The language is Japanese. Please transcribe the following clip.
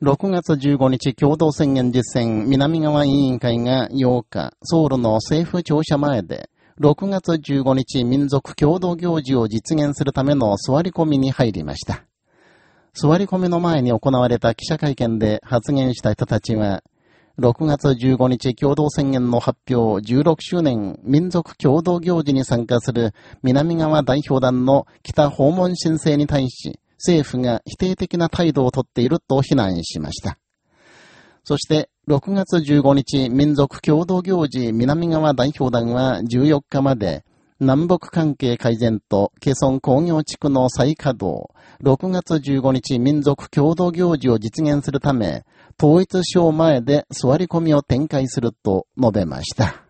6月15日共同宣言実践南側委員会が8日、ソウルの政府庁舎前で、6月15日民族共同行事を実現するための座り込みに入りました。座り込みの前に行われた記者会見で発言した人たちは、6月15日共同宣言の発表16周年民族共同行事に参加する南側代表団の北訪問申請に対し、政府が否定的な態度をとっていると非難しました。そして、6月15日民族共同行事南側代表団は14日まで、南北関係改善と、ケソン工業地区の再稼働、6月15日民族共同行事を実現するため、統一省前で座り込みを展開すると述べました。